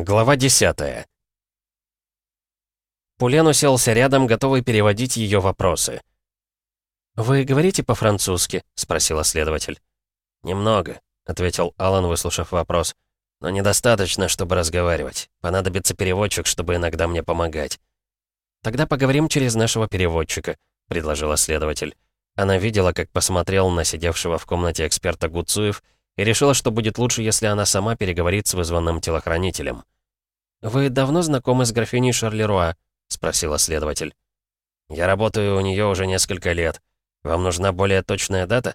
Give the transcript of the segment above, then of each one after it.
Глава 10 Пулен уселся рядом, готовый переводить ее вопросы. «Вы говорите по-французски?» — спросила следователь. «Немного», — ответил Алан, выслушав вопрос. «Но недостаточно, чтобы разговаривать. Понадобится переводчик, чтобы иногда мне помогать». «Тогда поговорим через нашего переводчика», — предложила следователь. Она видела, как посмотрел на сидевшего в комнате эксперта Гуцуев и решила, что будет лучше, если она сама переговорит с вызванным телохранителем. «Вы давно знакомы с графиней Шарлеруа?» — спросила следователь. «Я работаю у нее уже несколько лет. Вам нужна более точная дата?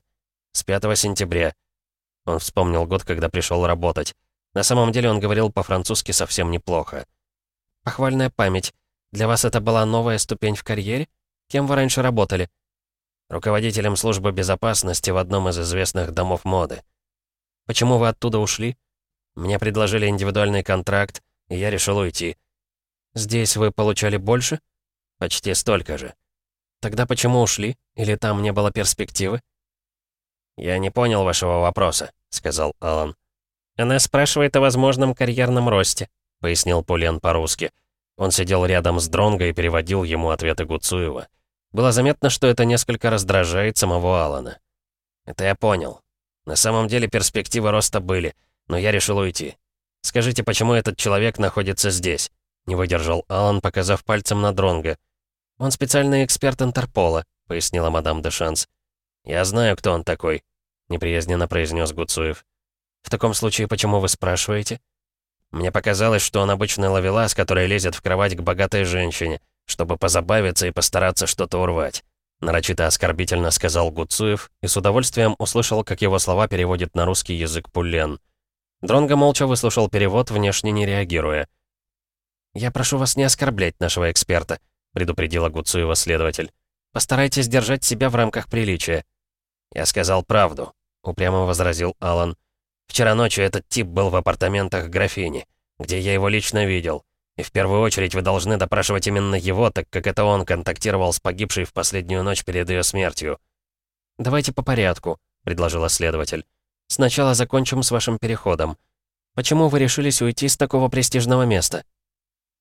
С 5 сентября». Он вспомнил год, когда пришел работать. На самом деле он говорил по-французски совсем неплохо. «Похвальная память. Для вас это была новая ступень в карьере? Кем вы раньше работали?» «Руководителем службы безопасности в одном из известных домов моды». «Почему вы оттуда ушли?» «Мне предложили индивидуальный контракт, и я решил уйти». «Здесь вы получали больше?» «Почти столько же». Тогда почему ушли? Или там не было перспективы? «Я не понял вашего вопроса», — сказал Алан. «Она спрашивает о возможном карьерном росте», — пояснил Пулен по-русски. Он сидел рядом с Дронго и переводил ему ответы Гуцуева. Было заметно, что это несколько раздражает самого Алана. «Это я понял. На самом деле перспективы роста были, но я решил уйти. Скажите, почему этот человек находится здесь?» Не выдержал Алан, показав пальцем на Дронго. «Он специальный эксперт Интерпола», — пояснила мадам де Шанс. «Я знаю, кто он такой», — неприязненно произнес Гуцуев. «В таком случае, почему вы спрашиваете?» «Мне показалось, что он обычный ловелас, который лезет в кровать к богатой женщине, чтобы позабавиться и постараться что-то урвать», — нарочито оскорбительно сказал Гуцуев и с удовольствием услышал, как его слова переводит на русский язык Пуллен. Дронго молча выслушал перевод, внешне не реагируя. «Я прошу вас не оскорблять нашего эксперта», предупредила Гуцуева следователь. «Постарайтесь держать себя в рамках приличия». «Я сказал правду», — упрямо возразил Алан. «Вчера ночью этот тип был в апартаментах графини, где я его лично видел. И в первую очередь вы должны допрашивать именно его, так как это он контактировал с погибшей в последнюю ночь перед ее смертью». «Давайте по порядку», — предложила следователь. «Сначала закончим с вашим переходом. Почему вы решились уйти с такого престижного места?»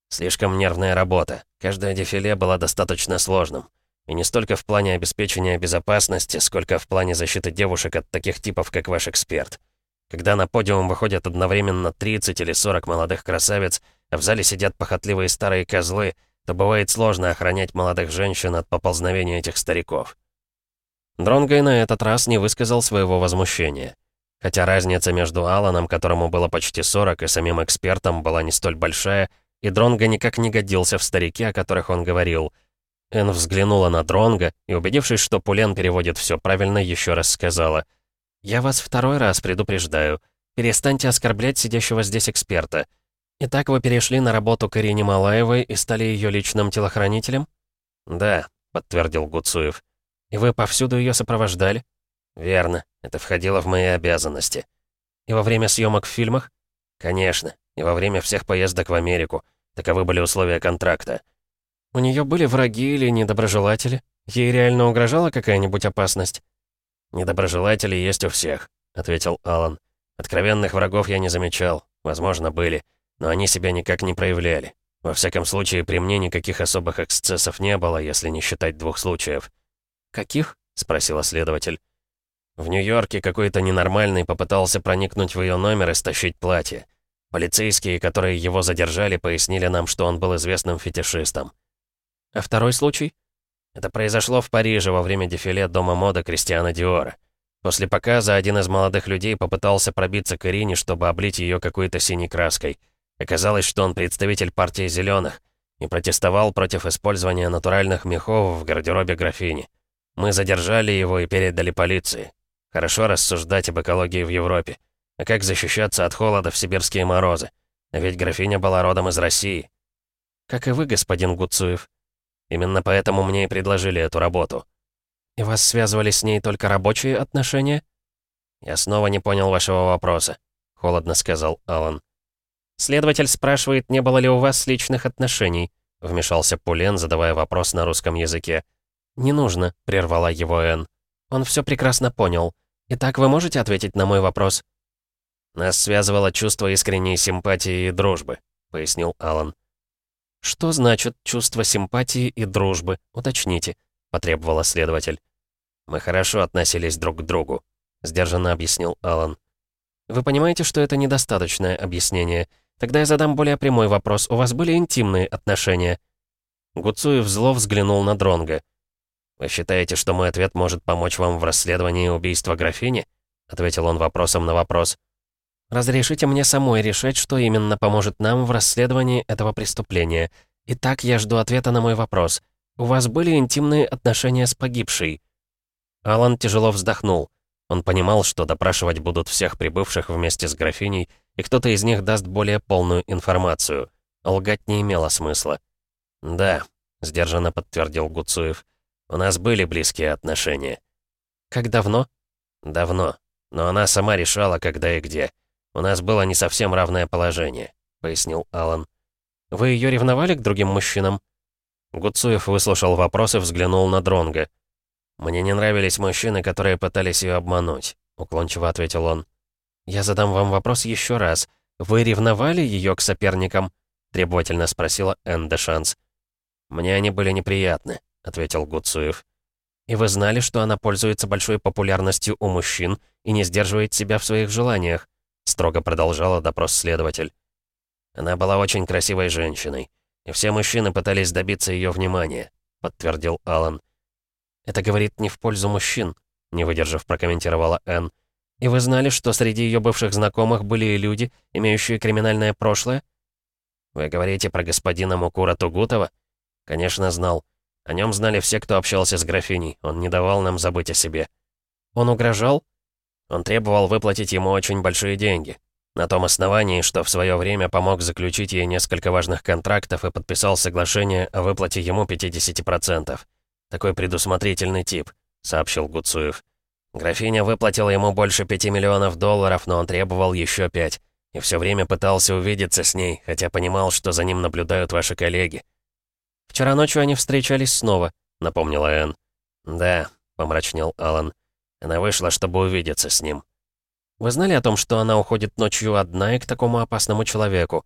Слишком нервная работа. Каждое дефиле было достаточно сложным. И не столько в плане обеспечения безопасности, сколько в плане защиты девушек от таких типов, как ваш эксперт. Когда на подиум выходят одновременно 30 или 40 молодых красавиц, а в зале сидят похотливые старые козлы, то бывает сложно охранять молодых женщин от поползновения этих стариков. Дронгой на этот раз не высказал своего возмущения. Хотя разница между Аланом, которому было почти 40, и самим экспертом была не столь большая, и Дронго никак не годился в старике, о которых он говорил. Эн взглянула на Дронго и, убедившись, что Пулен переводит все правильно, еще раз сказала. «Я вас второй раз предупреждаю. Перестаньте оскорблять сидящего здесь эксперта. Итак, вы перешли на работу к Ирине Малаевой и стали ее личным телохранителем?» «Да», — подтвердил Гуцуев. «И вы повсюду ее сопровождали?» «Верно. Это входило в мои обязанности». «И во время съемок в фильмах?» «Конечно. И во время всех поездок в Америку. Таковы были условия контракта. У нее были враги или недоброжелатели? Ей реально угрожала какая-нибудь опасность? Недоброжелатели есть у всех, ответил Алан. Откровенных врагов я не замечал. Возможно, были. Но они себя никак не проявляли. Во всяком случае, при мне никаких особых эксцессов не было, если не считать двух случаев. «Каких?» — спросила следователь. В Нью-Йорке какой-то ненормальный попытался проникнуть в ее номер и стащить платье. Полицейские, которые его задержали, пояснили нам, что он был известным фетишистом. А второй случай? Это произошло в Париже во время дефиле Дома моды Кристиана Диора. После показа один из молодых людей попытался пробиться к Ирине, чтобы облить ее какой-то синей краской. Оказалось, что он представитель партии зеленых и протестовал против использования натуральных мехов в гардеробе графини. Мы задержали его и передали полиции. Хорошо рассуждать об экологии в Европе. А как защищаться от холода в сибирские морозы? А ведь графиня была родом из России. Как и вы, господин Гуцуев. Именно поэтому мне и предложили эту работу. И вас связывали с ней только рабочие отношения? Я снова не понял вашего вопроса, холодно сказал Алан. Следователь спрашивает, не было ли у вас личных отношений, вмешался Пулен, задавая вопрос на русском языке. «Не нужно», — прервала его Энн. «Он все прекрасно понял. Итак, вы можете ответить на мой вопрос?» Нас связывало чувство искренней симпатии и дружбы. пояснил Алан. «Что значит чувство симпатии и дружбы? Уточните», — потребовала следователь. «Мы хорошо относились друг к другу», — сдержанно объяснил Алан. «Вы понимаете, что это недостаточное объяснение? Тогда я задам более прямой вопрос. У вас были интимные отношения?» Гуцуев зло взглянул на Дронга. «Вы считаете, что мой ответ может помочь вам в расследовании убийства графини?» — ответил он вопросом на вопрос. «Разрешите мне самой решать, что именно поможет нам в расследовании этого преступления. Итак, я жду ответа на мой вопрос. У вас были интимные отношения с погибшей?» Алан тяжело вздохнул. Он понимал, что допрашивать будут всех прибывших вместе с графиней, и кто-то из них даст более полную информацию. Лгать не имело смысла. «Да», — сдержанно подтвердил Гуцуев, — «у нас были близкие отношения». «Как давно?» «Давно. Но она сама решала, когда и где. У нас было не совсем равное положение», — пояснил Алан. «Вы ее ревновали к другим мужчинам?» Гуцуев выслушал вопрос и взглянул на Дронга. «Мне не нравились мужчины, которые пытались ее обмануть», — уклончиво ответил он. «Я задам вам вопрос еще раз. Вы ревновали ее к соперникам?» — требовательно спросила Энн де Шанс. «Мне они были неприятны», — ответил Гуцуев. «И вы знали, что она пользуется большой популярностью у мужчин и не сдерживает себя в своих желаниях?» — строго продолжала допрос следователь. «Она была очень красивой женщиной, и все мужчины пытались добиться ее внимания», — подтвердил Алан. «Это говорит не в пользу мужчин», — не выдержав, прокомментировала Энн. «И вы знали, что среди ее бывших знакомых были и люди, имеющие криминальное прошлое?» «Вы говорите про господина Мукура Тугутова?» «Конечно, знал. О нем знали все, кто общался с графиней. Он не давал нам забыть о себе». «Он угрожал?» «Он требовал выплатить ему очень большие деньги. На том основании, что в свое время помог заключить ей несколько важных контрактов и подписал соглашение о выплате ему 50%. Такой предусмотрительный тип», — сообщил Гуцуев. «Графиня выплатила ему больше пяти миллионов долларов, но он требовал еще пять. И все время пытался увидеться с ней, хотя понимал, что за ним наблюдают ваши коллеги». «Вчера ночью они встречались снова», — напомнила Энн. «Да», — помрачнел Алан. «Она вышла, чтобы увидеться с ним». «Вы знали о том, что она уходит ночью одна и к такому опасному человеку?»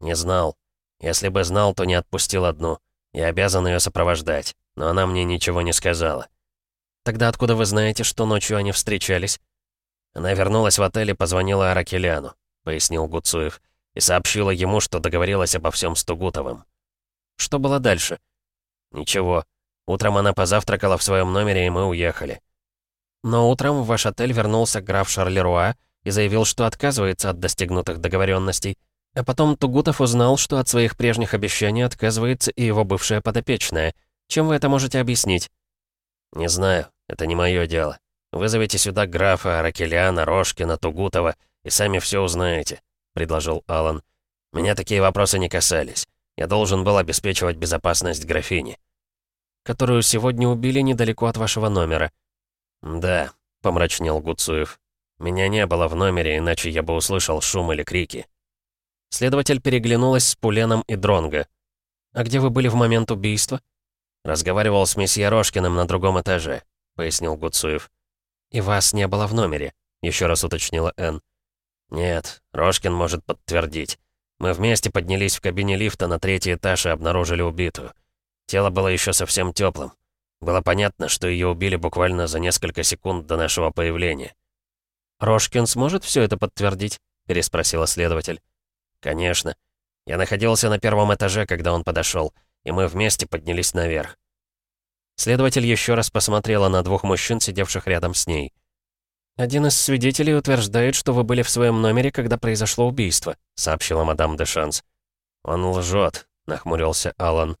«Не знал. Если бы знал, то не отпустил одну. Я обязан ее сопровождать но она мне ничего не сказала. Тогда откуда вы знаете, что ночью они встречались? Она вернулась в отель и позвонила Аракеляну, пояснил Гуцуев, и сообщила ему, что договорилась обо всем с Тугутовым. Что было дальше? Ничего. Утром она позавтракала в своем номере, и мы уехали. Но утром в ваш отель вернулся граф Шарлеруа и заявил, что отказывается от достигнутых договоренностей. А потом Тугутов узнал, что от своих прежних обещаний отказывается и его бывшая подопечная — чем вы это можете объяснить?» «Не знаю, это не мое дело. Вызовите сюда графа, Ракеляна, Рожкина, Тугутова, и сами все узнаете», — предложил Алан. «Меня такие вопросы не касались. Я должен был обеспечивать безопасность графини». «Которую сегодня убили недалеко от вашего номера». «Да», — помрачнел Гуцуев. «Меня не было в номере, иначе я бы услышал шум или крики». Следователь переглянулась с Пуленом и Дронго. «А где вы были в момент убийства?» «Разговаривал с месье Рожкиным на другом этаже», — пояснил Гуцуев. «И вас не было в номере», — еще раз уточнила Энн. «Нет, Рожкин может подтвердить. Мы вместе поднялись в кабине лифта на третий этаж и обнаружили убитую. Тело было еще совсем теплым. Было понятно, что ее убили буквально за несколько секунд до нашего появления». «Рожкин сможет все это подтвердить?» — переспросила следователь. «Конечно. Я находился на первом этаже, когда он подошел и мы вместе поднялись наверх. Следователь еще раз посмотрела на двух мужчин, сидевших рядом с ней. «Один из свидетелей утверждает, что вы были в своем номере, когда произошло убийство», сообщила мадам де Шанс. «Он лжет», — нахмурился Алан.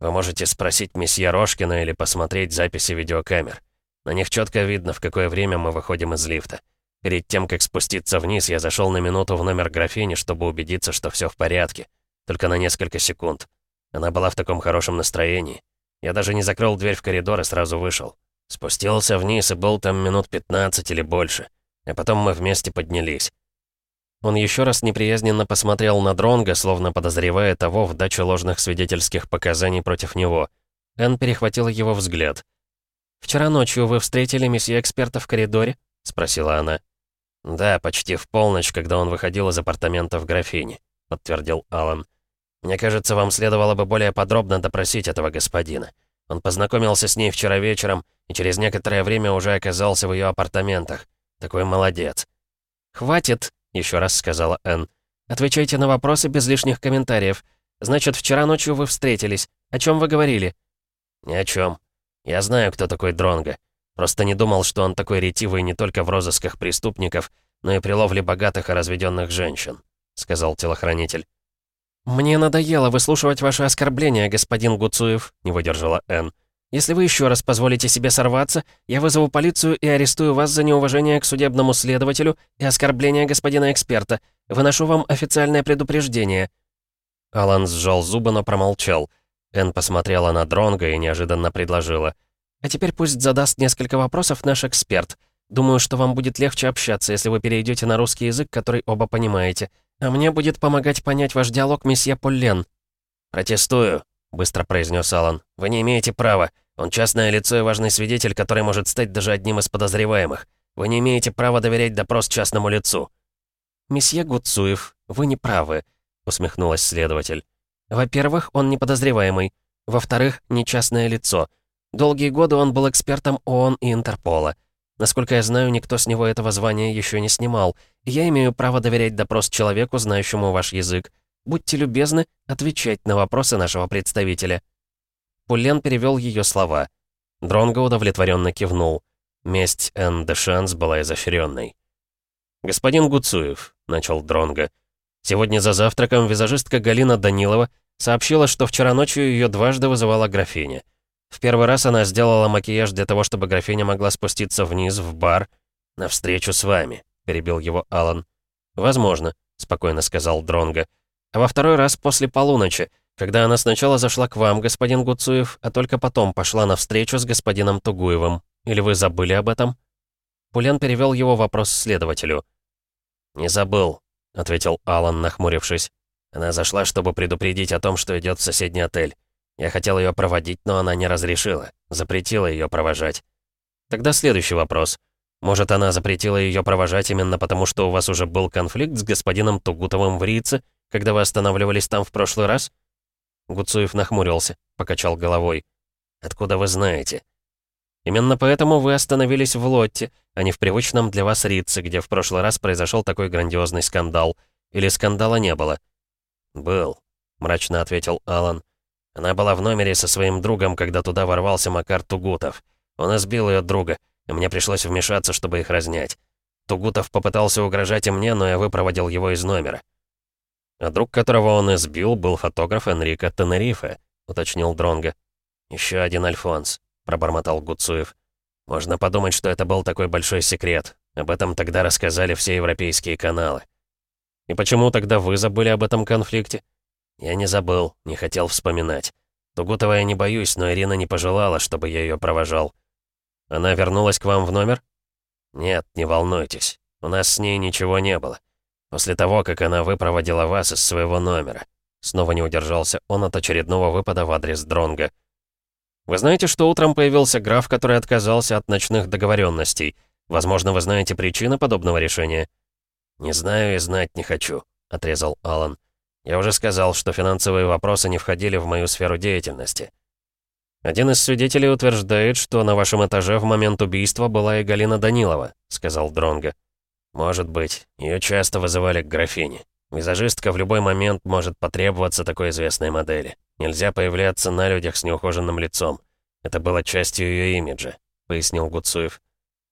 «Вы можете спросить месье Рожкина или посмотреть записи видеокамер. На них четко видно, в какое время мы выходим из лифта. Перед тем, как спуститься вниз, я зашел на минуту в номер графини, чтобы убедиться, что все в порядке. Только на несколько секунд. Она была в таком хорошем настроении. Я даже не закрыл дверь в коридор и сразу вышел. Спустился вниз и был там минут 15 или больше. А потом мы вместе поднялись. Он еще раз неприязненно посмотрел на Дронга, словно подозревая того в даче ложных свидетельских показаний против него. Энн перехватила его взгляд. «Вчера ночью вы встретили месье эксперта в коридоре?» — спросила она. «Да, почти в полночь, когда он выходил из апартаментов графини», — подтвердил Алан. «Мне кажется, вам следовало бы более подробно допросить этого господина. Он познакомился с ней вчера вечером и через некоторое время уже оказался в ее апартаментах. Такой молодец». «Хватит», — еще раз сказала Энн. «Отвечайте на вопросы без лишних комментариев. Значит, вчера ночью вы встретились. О чем вы говорили?» «Ни о чем. Я знаю, кто такой Дронго. Просто не думал, что он такой ретивый не только в розысках преступников, но и при ловле богатых и разведенных женщин», — сказал телохранитель. «Мне надоело выслушивать ваши оскорбления, господин Гуцуев», — не выдержала Энн. «Если вы еще раз позволите себе сорваться, я вызову полицию и арестую вас за неуважение к судебному следователю и оскорбление господина эксперта. Выношу вам официальное предупреждение». Алан сжал зубы, но промолчал. Энн посмотрела на Дронга и неожиданно предложила. «А теперь пусть задаст несколько вопросов наш эксперт. Думаю, что вам будет легче общаться, если вы перейдете на русский язык, который оба понимаете. А мне будет помогать понять ваш диалог месье Поллен». «Протестую», — быстро произнес Алан. «Вы не имеете права. Он частное лицо и важный свидетель, который может стать даже одним из подозреваемых. Вы не имеете права доверять допрос частному лицу». «Месье Гуцуев, вы не правы», — усмехнулась следователь. «Во-первых, он не подозреваемый. Во-вторых, не частное лицо. Долгие годы он был экспертом ООН и Интерпола. Насколько я знаю, никто с него этого звания еще не снимал. Я имею право доверять допрос человеку, знающему ваш язык. Будьте любезны отвечать на вопросы нашего представителя». Пулен перевел ее слова. Дронго удовлетворенно кивнул. Месть Эн де Шанс была изощренной. «Господин Гуцуев», — начал Дронго, — «сегодня за завтраком визажистка Галина Данилова сообщила, что вчера ночью ее дважды вызывала графиня. В первый раз она сделала макияж для того, чтобы графиня могла спуститься вниз в бар. «На встречу с вами», — перебил его Алан. «Возможно», — спокойно сказал Дронго. «А во второй раз после полуночи, когда она сначала зашла к вам, господин Гуцуев, а только потом пошла на встречу с господином Тугуевым. Или вы забыли об этом?» Пулен перевел его вопрос следователю. «Не забыл», — ответил Алан, нахмурившись. «Она зашла, чтобы предупредить о том, что идет в соседний отель. Я хотел ее проводить, но она не разрешила. Запретила ее провожать. Тогда следующий вопрос. Может, она запретила ее провожать именно потому, что у вас уже был конфликт с господином Тугутовым в Рице, когда вы останавливались там в прошлый раз? Гуцуев нахмурился, покачал головой. «Откуда вы знаете?» «Именно поэтому вы остановились в Лотте, а не в привычном для вас Рице, где в прошлый раз произошел такой грандиозный скандал. Или скандала не было?» «Был», — мрачно ответил Алан. Она была в номере со своим другом, когда туда ворвался Макар Тугутов. Он избил ее друга, и мне пришлось вмешаться, чтобы их разнять. Тугутов попытался угрожать и мне, но я выпроводил его из номера. А друг, которого он избил, был фотограф Энрико Тенерифе, уточнил Дронга. Еще один Альфонс, пробормотал Гуцуев. Можно подумать, что это был такой большой секрет. Об этом тогда рассказали все европейские каналы. И почему тогда вы забыли об этом конфликте? Я не забыл, не хотел вспоминать. Тугутова я не боюсь, но Ирина не пожелала, чтобы я ее провожал. Она вернулась к вам в номер? Нет, не волнуйтесь. У нас с ней ничего не было. После того, как она выпроводила вас из своего номера. Снова не удержался он от очередного выпада в адрес Дронга. Вы знаете, что утром появился граф, который отказался от ночных договоренностей. Возможно, вы знаете причины подобного решения? Не знаю и знать не хочу, отрезал Алан. Я уже сказал, что финансовые вопросы не входили в мою сферу деятельности. Один из свидетелей утверждает, что на вашем этаже в момент убийства была и Галина Данилова, сказал Дронга. Может быть, ее часто вызывали к графине. Визажистка в любой момент может потребоваться такой известной модели. Нельзя появляться на людях с неухоженным лицом. Это было частью ее имиджа, пояснил Гуцуев.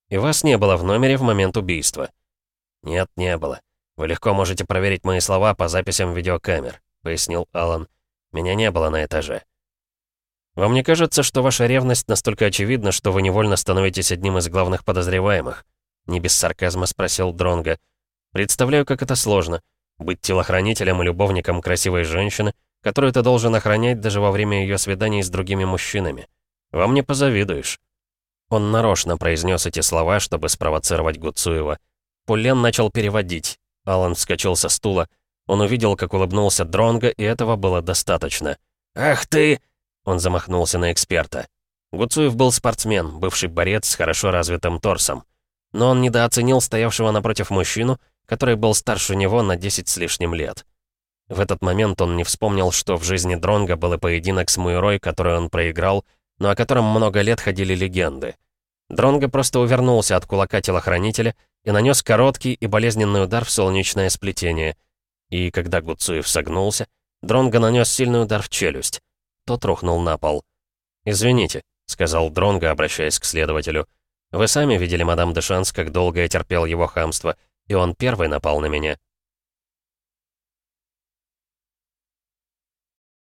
И вас не было в номере в момент убийства. Нет, не было. «Вы легко можете проверить мои слова по записям видеокамер», — пояснил Алан. «Меня не было на этаже». «Вам не кажется, что ваша ревность настолько очевидна, что вы невольно становитесь одним из главных подозреваемых?» Не без сарказма спросил Дронга. «Представляю, как это сложно. Быть телохранителем и любовником красивой женщины, которую ты должен охранять даже во время ее свиданий с другими мужчинами. Вам не позавидуешь». Он нарочно произнес эти слова, чтобы спровоцировать Гуцуева. Пулен начал переводить. Алан вскочил со стула. Он увидел, как улыбнулся Дронго, и этого было достаточно. «Ах ты!» Он замахнулся на эксперта. Гуцуев был спортсмен, бывший борец с хорошо развитым торсом. Но он недооценил стоявшего напротив мужчину, который был старше него на 10 с лишним лет. В этот момент он не вспомнил, что в жизни Дронга был и поединок с Муирой, который он проиграл, но о котором много лет ходили легенды. Дронго просто увернулся от кулака телохранителя и нанес короткий и болезненный удар в солнечное сплетение. И когда Гуцуев согнулся, Дронго нанес сильный удар в челюсть. Тот рухнул на пол. «Извините», — сказал Дронго, обращаясь к следователю. «Вы сами видели, мадам Дешанс, как долго я терпел его хамство, и он первый напал на меня.